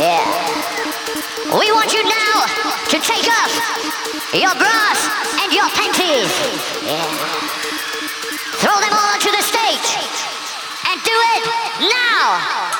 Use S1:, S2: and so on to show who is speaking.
S1: Yeah. We want you now to take off your bras and your panties. Yeah. Throw them all onto the stage and do it now.